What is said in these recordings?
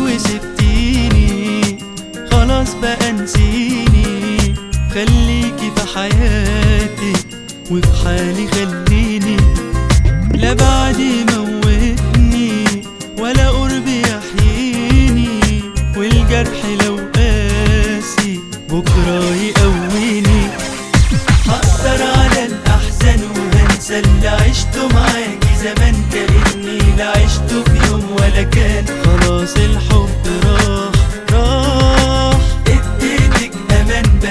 وسبتيني خلاص بقى نسيني خليكي في حياتي وفي حالي خليني. لا بعدي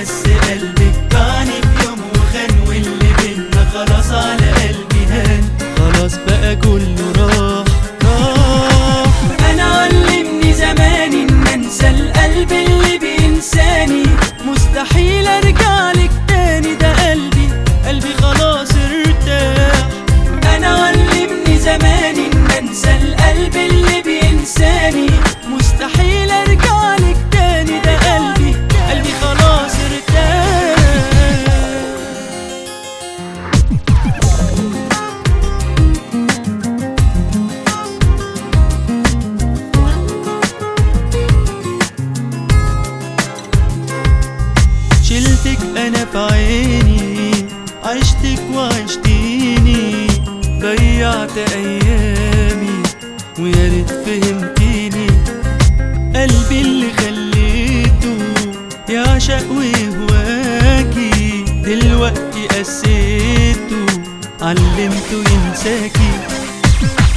بس قلبك باعني في يوم وخان واللي بينا خلاص على قلبي هان. خلاص بقى كله راح شلتك أنا في عيني عشتك وعشتيني ضيعت أيامي ويا ريت فهمتيني. قلبي اللي خليته يعشق ويهواكي دلوقتي قسيته علمته ينساكي.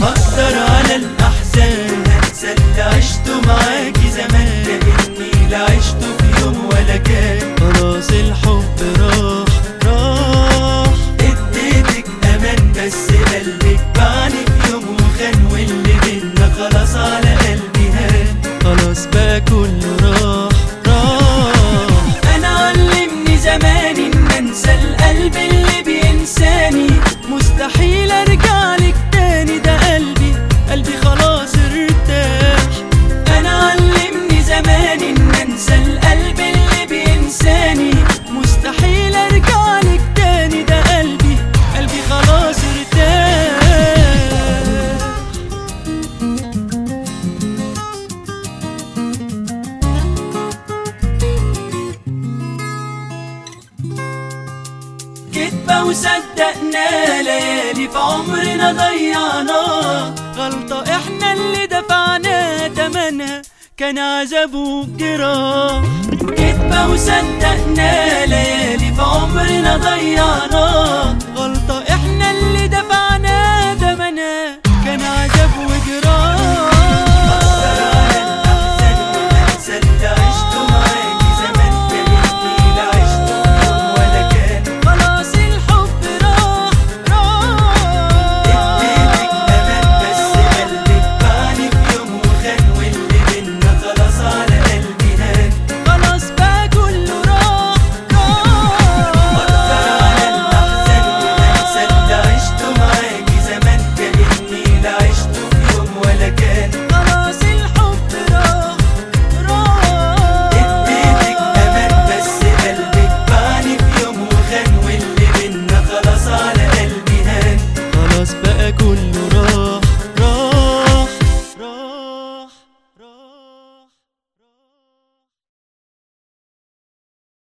هقدر على الاحزان انسى اللي عشته معاكي زمان كاني لا كدبة وصدقنا ليالي في عمرنا ضيعنا. غلطة إحنا اللي دفعنا تمنها كان عذاب وجراح كدبة وصدقنا ليالي في عمرنا ضيعنا. غلطة إحنا اللي دفعنا تمنها كان عذاب وجراح